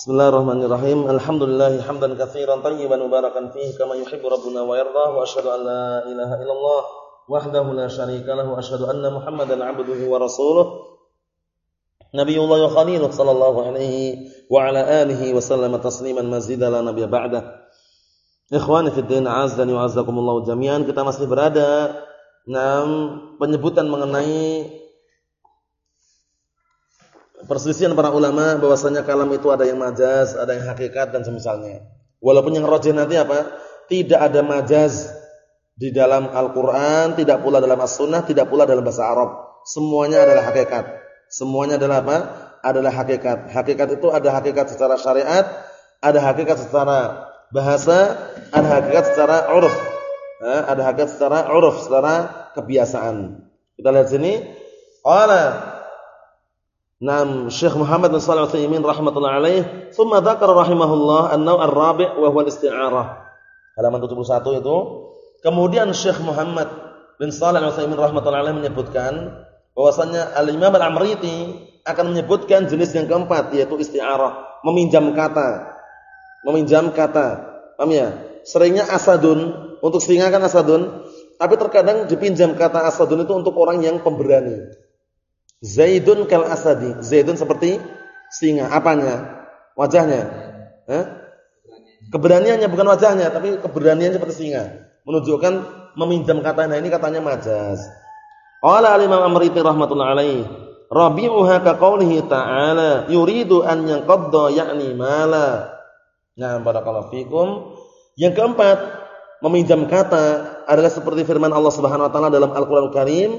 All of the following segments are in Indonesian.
Bismillahirrahmanirrahim. Alhamdulillah hamdan katsiran tayyiban mubarakan fihi kama yuhibbu rabbuna wa yarda wa asyhadu an la ilaha illallah wahdahu la syarika lahu wa asyhadu anna Muhammadan 'abduhu wa rasuluh. Nabiyullah wa khaliluh sallallahu alaihi wa ala alihi wa sallama tasliman mazida la nabiyya ba'da. Ikhwani fi din, azdani wa azzakumullah jami'an. Kita masih berada dalam penyebutan mengenai perselisihan para ulama bahwasanya kalam itu ada yang majaz, ada yang hakikat dan semisalnya. Walaupun yang rajih nanti apa? Tidak ada majaz di dalam Al-Qur'an, tidak pula dalam As-Sunnah, tidak pula dalam bahasa Arab. Semuanya adalah hakikat. Semuanya adalah apa? Adalah hakikat. Hakikat itu ada hakikat secara syariat, ada hakikat secara bahasa, ada hakikat secara uruf. ada hakikat secara uruf, secara kebiasaan. Kita lihat sini. Qala Naam Syekh Muhammad bin Shalih Al-Utsaimin rahimatullah alaih, "Tsumma dzakara rahimahullah an-naw' ar-rabi' wa huwa al-isti'arah." Halaman 71 itu. Kemudian Syekh Muhammad bin Shalih Al-Utsaimin rahimatullah alaih menyebutkan bahwasanya Al-Imam Al-Amriti akan menyebutkan jenis yang keempat yaitu isti'arah, meminjam kata. Meminjam kata. Paham ya? Seringnya asadun, untuk singa kan asadun, tapi terkadang dipinjam kata asadun itu untuk orang yang pemberani. Zaidun kal asadi. Zaidun seperti singa. Apanya? Wajahnya. Eh? Keberaniannya bukan wajahnya, tapi keberaniannya seperti singa. Menunjukkan meminjam katanya ini katanya majaz. Qala al-Imam Amriti rahmatullah alaih, Rabi'uha ka qawlihi ta'ala, yuridu an yanqadda ya'ni mala. Nah, barakallahu fikum. Yang keempat, meminjam kata adalah seperti firman Allah Subhanahu wa taala dalam Al-Qur'an Al Karim,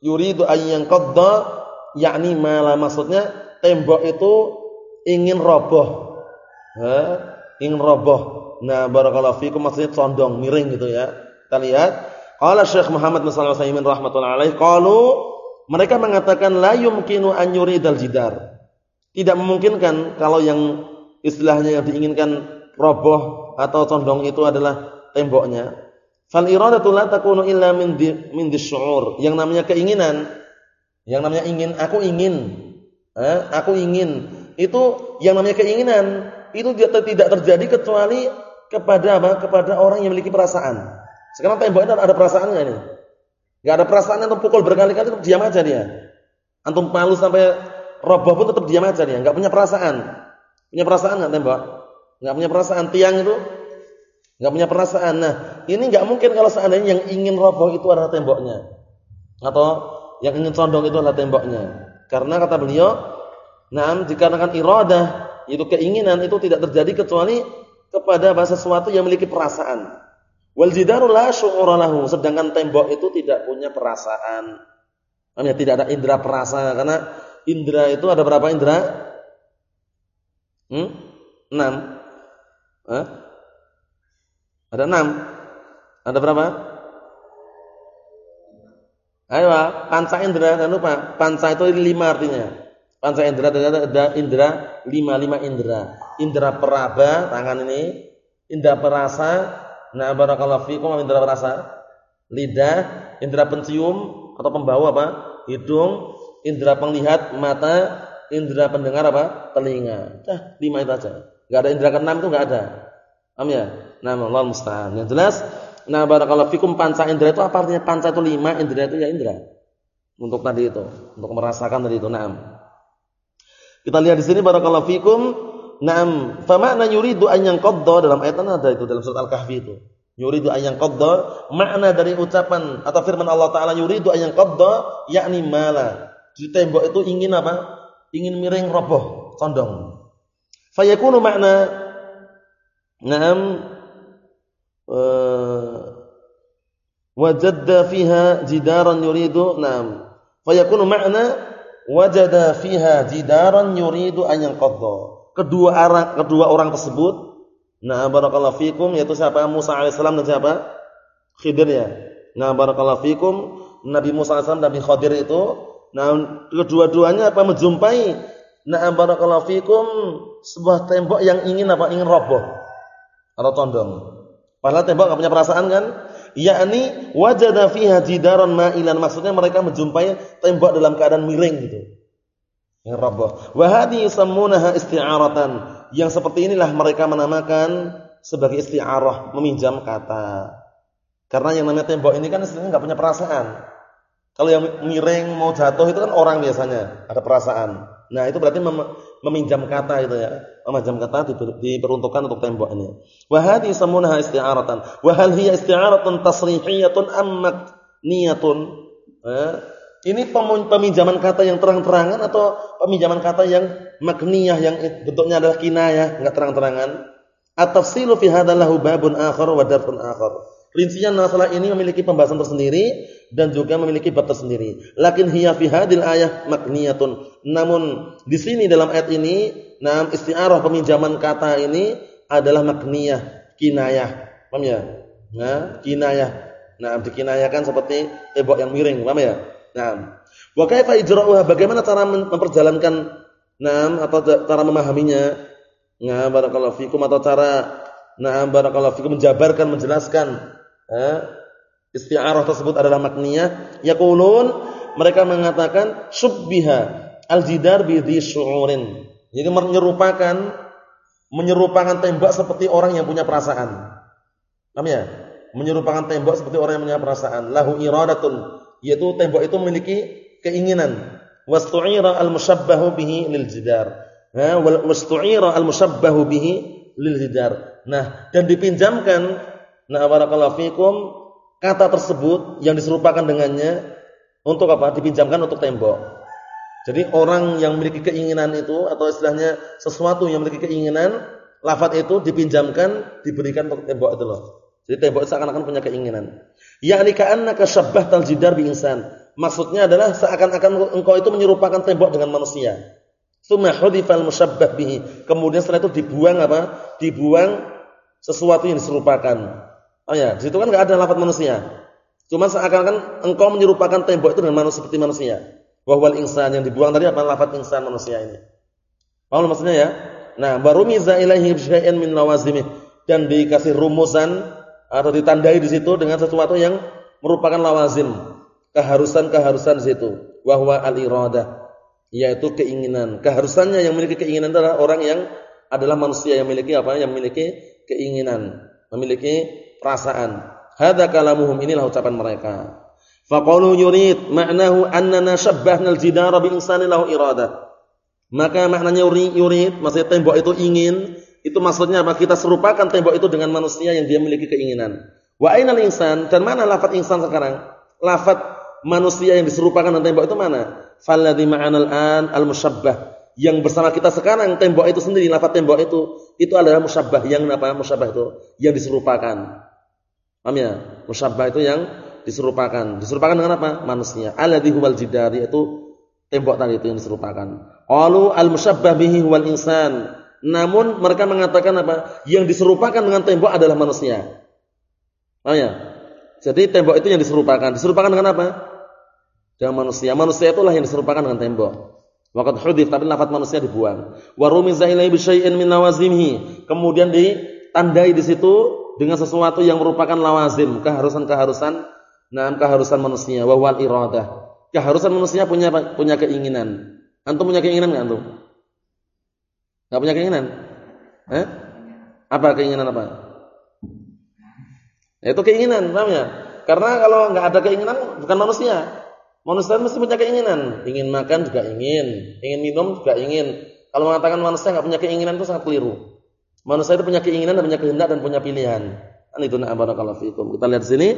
yuridu ayyan qadda yakni malah maksudnya tembok itu ingin roboh. Ha? Ingin roboh. Nah, barakallahu fikum maksudnya condong, miring gitu ya. Kita lihat qala Syekh Muhammad bin Shalih Al-Utsaimin alaih qalu mereka mengatakan la yumkinu an yuridal jidar. Tidak memungkinkan kalau yang istilahnya yang diinginkan roboh atau condong itu adalah temboknya. Fal iradatu la takunu illa min di, min. Yang namanya keinginan, yang namanya ingin, aku ingin, eh, aku ingin. Itu yang namanya keinginan, itu tidak terjadi kecuali kepada apa? Kepada orang yang memiliki perasaan. Sekarang tembok itu ada perasaan enggak nih? Enggak ada perasaan antum pukul berkali-kali tetap diam aja dia. Antum palu sampai roboh pun tetap diam aja dia, enggak punya perasaan. Punya perasaan enggak tembok? Enggak punya perasaan. Tiang itu nggak punya perasaan. Nah, ini nggak mungkin kalau seandainya yang ingin roboh itu adalah temboknya. Atau yang ingin condong itu adalah temboknya. Karena kata beliau, "Nah, dikarenakan iradah, itu keinginan itu tidak terjadi kecuali kepada sesuatu yang memiliki perasaan. Wal jidaru la syu'ura lahu, sedangkan tembok itu tidak punya perasaan. Artinya tidak ada indera perasa karena indera itu ada berapa indera? Hmm? 6. Hah? Ada enam. Ada berapa? Ayo, panca indera jangan lupa. Panca itu lima artinya. Panca indera ada indera lima lima indera. Indera peraba tangan ini, indera perasa. Nah, barakallahu fikum indera perasa. Lidah, indera pencium atau pembau apa? Hidung, indera penglihat mata, indera pendengar apa? Telinga. Dah, lima itu aja. Enggak ada indera keenam itu enggak ada. Paham ya? Nah, Allah musta'an. Yang jelas, nah barakallahu fikum panca indra itu apa artinya? Panca itu lima, indra itu ya indra. Untuk tadi itu, untuk merasakan tadi itu. Naam. Kita lihat di sini barakallahu fikum. Naam, fa makna yuridu an yanqadda dalam ayat ada itu dalam surat Al-Kahfi itu. Yuridu an yanqadda, makna dari ucapan atau firman Allah taala yuridu an yanqadda yakni mala. Di tembok itu ingin apa? Ingin miring roboh, condong. Fayakunu makna Naam. Wajadda fiha jidaran yuridu naam. Fayakunu ma'na wajada fiha jidaran yuridu an yanqadha. Kedua orang kedua orang tersebut nah barakallahu fikum yaitu siapa? Musa alaihissalam dan siapa? Khidir ya. Nah barakallahu fikum. Nabi Musa alaihissalam dan Nabi Khidir itu nah kedua-duanya apa? Menjumpai nah barakallahu fikum sebuah tembok yang ingin apa? Ingin roboh atau condong. Padahal tembok enggak punya perasaan kan? Yakni wajada fiha jidaran ma'ilan. Maksudnya mereka menjumpai tembok dalam keadaan miring gitu. rabbah. Wa hadhihi yusammunaha isti'aratan. Yang seperti inilah mereka menamakan sebagai isti'arah, meminjam kata. Karena yang namanya tembok ini kan istilahnya enggak punya perasaan. Kalau yang miring mau jatuh itu kan orang biasanya, ada perasaan. Nah, itu berarti mem meminjam kata itu ya. Meminjam kata diperuntukkan untuk tembok ini. Wa hadhihi yusammunaha isti'aratan. Wa hal hiya isti'aratun tasrihiyatun ammak niyatun. Eh? Ini peminjaman kata yang terang-terangan atau peminjaman kata yang makniyah yang bentuknya adalah kinayah, enggak terang-terangan? At-tafsilu fi hadzal lahu babun akhar wa akhar. Rincian masalah ini memiliki pembahasan tersendiri dan juga memiliki bab tersendiri. Lakin hiya fi hadil ayah makniyatun. Namun di sini dalam ayat ini, nam isti'arah peminjaman kata ini adalah makniyah, kinayah. Paham ya? Nah, kinayah. Nah, dikinayakan seperti tembok yang miring, paham ya? Nah, wa kaifa ijra'uha? Bagaimana cara memperjalankan nah atau cara memahaminya? Nah, barakallahu fikum atau cara nah barakallahu fikum menjabarkan, menjelaskan eh, isti'arah tersebut adalah makniyah. Yaqulun mereka mengatakan subbiha al-jidar bi syu'urin. Jadi menyerupakan menyerupakan tembok seperti orang yang punya perasaan. Paham ya? Menyerupakan tembok seperti orang yang punya perasaan. Lahu iradatun yaitu tembok itu memiliki keinginan. Wastu'ira al-mushabbahu bihi lil jidar. Ha, wastu'ira al-mushabbahu bihi lil jidar. Nah, dan dipinjamkan nah barakallahu fikum kata tersebut yang diserupakan dengannya untuk apa? Dipinjamkan untuk tembok. Jadi orang yang memiliki keinginan itu atau istilahnya sesuatu yang memiliki keinginan, lafaz itu dipinjamkan, diberikan untuk tembok itu loh. Jadi tembok seakan-akan punya keinginan. Yakni ka'annaka syabbahtal jidar bi insan. Maksudnya adalah seakan-akan engkau itu menyerupakan tembok dengan manusia. Tsumma hudifal musyabbah bihi. Kemudian setelah itu dibuang apa? Dibuang sesuatu yang diserupakan. Oh ya, di situ kan enggak ada lafaz manusia. Cuma seakan-akan engkau menyerupakan tembok itu dengan manusia seperti manusia. Wahwal insan yang dibuang tadi apa lafaz insan manusia ini. Paham maksudnya ya? Nah, baru miza ilaihi syai'an min lawazimih dan dikasih rumusan atau ditandai di situ dengan sesuatu yang merupakan lawazim, keharusan-keharusan di situ. Wahwa al-iradah, yaitu keinginan. Keharusannya yang memiliki keinginan adalah orang yang adalah manusia yang memiliki apa? Yang memiliki keinginan, memiliki perasaan. Hadza kalamuhum inilah ucapan mereka. Faqalu yurid ma'nahu annana syabbahna al-jidara bi insani lahu iradah. Maka maknanya yurid, maksudnya tembok itu ingin itu maksudnya apa? Kita serupakan tembok itu dengan manusia yang dia memiliki keinginan. Wa ainal insan? Dan mana lafaz insan sekarang? Lafaz manusia yang diserupakan dengan tembok itu mana? Falladhi ma'anal an al-musyabbah. Yang bersama kita sekarang tembok itu sendiri, lafaz tembok itu itu adalah musyabbah. Yang apa? Musyabbah itu yang diserupakan. Paham ya? Musyabbah itu yang diserupakan. Diserupakan dengan apa? Manusia. Alladhi huwal jidar yaitu tembok tadi itu yang diserupakan. Qalu al-musyabbah bihi huwal insan. Namun mereka mengatakan apa? Yang diserupakan dengan tembok adalah manusia. Oh ya. Jadi tembok itu yang diserupakan. Diserupakan dengan apa? Dengan manusia. Manusia itulah yang diserupakan dengan tembok. Waqad hudif tapi lafaz manusia dibuang. Wa rumiza ilaihi bisyai'in min lawazimhi. Kemudian ditandai di situ dengan sesuatu yang merupakan lawazim, keharusan-keharusan, nah keharusan manusia wa wal iradah. Keharusan manusia punya punya keinginan. Antum punya keinginan enggak antum? Enggak punya keinginan? Eh? Apa keinginan apa? Ya, itu keinginan, paham ya? Karena kalau enggak ada keinginan bukan manusia. Manusia mesti punya keinginan, ingin makan juga ingin, ingin minum juga ingin. Kalau mengatakan manusia enggak punya keinginan itu sangat keliru. Manusia itu punya keinginan dan punya kehendak dan punya pilihan. Kan itu na barakallahu fikum. Kita lihat sini.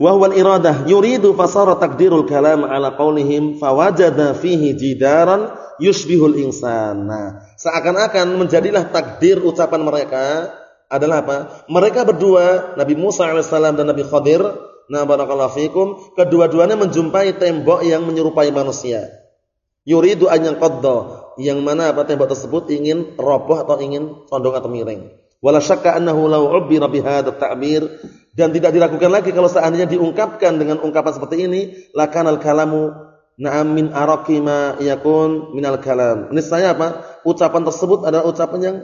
Wa huwa iradah yuridu fasara takdirul kalam ala qaulihim fawajada fihi jidaran yusbihul insan. Nah, seakan-akan menjadilah takdir ucapan mereka adalah apa? Mereka berdua, Nabi Musa alaihissalam dan Nabi Khadir, nah barakallahu fikum, kedua-duanya menjumpai tembok yang menyerupai manusia. Yuridu an yanqadda, yang mana apa tembok tersebut ingin roboh atau ingin condong atau miring. Wala syakka annahu law ubbira bihadza ta'bir dan tidak diragukan lagi kalau seandainya diungkapkan dengan ungkapan seperti ini, lakanal kalamu Na'am min araqi ma yakun minal kalam. Niscaya apa? Ucapan tersebut adalah ucapan yang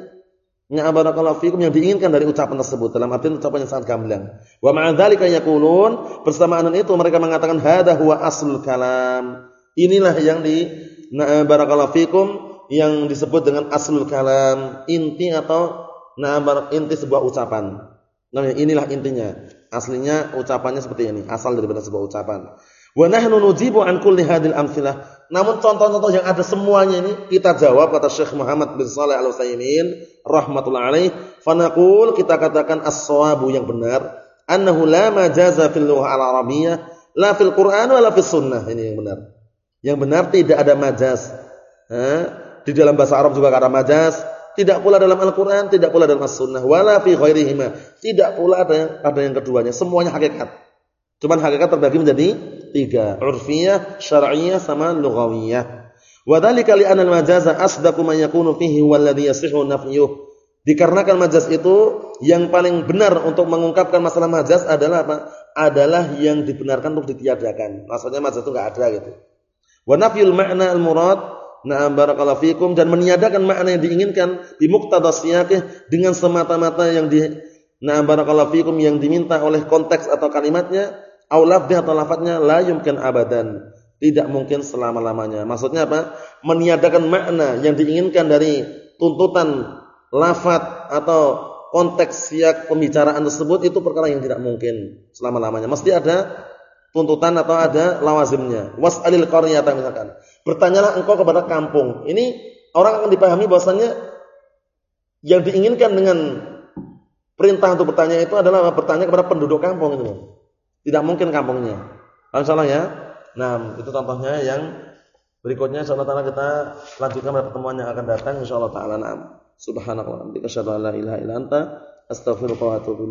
na'am barakallahu fikum yang diinginkan dari ucapan tersebut dalam arti ucapan yang sangat gamblang. Wa ma'a dzalika yaqulun bersamaan itu mereka mengatakan hadza huwa aslul kalam. Inilah yang di nah barakallahu fikum yang disebut dengan aslul kalam, inti atau nah inti sebuah ucapan. Nah, inilah intinya. Aslinya ucapannya seperti ini, asal daripada sebuah ucapan. Wa nahnu nujibu an kulli hadil amsilah. Namun contoh-contoh yang ada semuanya ini kita jawab kata Syekh Muhammad bin Shalih Al Utsaimin rahimatullah alaih, fanaqul kita katakan as-shawabu yang benar, annahu la majaza fil lughah al-arabiyyah la fil Qur'an wala fis sunnah. Ini yang benar. Yang benar tidak ada majaz. Ha? Di dalam bahasa Arab juga ada majaz, tidak pula dalam Al-Qur'an, tidak pula dalam As-Sunnah, wala fi. Tidak pula ada yang ada yang keduanya, semuanya hakikat. Cuman hakikat terbagi menjadi tiga, urfiyah, syar'iyyah sama lughawiyah. Wa dzalika li anna al-majaza asdaqu man yakunu fihi walladhi yasihu nafyuh. Dikarenakan majaz itu yang paling benar untuk mengungkapkan masalah majaz adalah apa? Adalah yang dibenarkan untuk ditiadakan. Maksudnya majaz itu enggak ada gitu. Wa nafyul ma'na al-murad Na'am barakallahu fikum dan meniadakan makna yang diinginkan di muqtada dengan semata-mata yang di Na'am barakallahu fikum yang diminta oleh konteks atau kalimatnya au lafdhi atau lafadznya la yumkin abadan. Tidak mungkin selama-lamanya. Maksudnya apa? Meniadakan makna yang diinginkan dari tuntutan lafadz atau konteks siak pembicaraan tersebut itu perkara yang tidak mungkin selama-lamanya. Mesti ada tuntutan atau ada lawazimnya. Was'alil qaryata misalkan. Bertanyalah engkau kepada kampung. Ini orang akan dipahami bahwasanya yang diinginkan dengan perintah untuk bertanya itu adalah bertanya kepada penduduk kampung itu. Tidak mungkin kampungnya. Insyaallah ya. Nah, itu contohnya yang berikutnya insyaallah taala kita lanjutkan pada pertemuan yang akan datang insyaallah taala. Naam. Subhanallah. Billahi la ilaha wa atubu.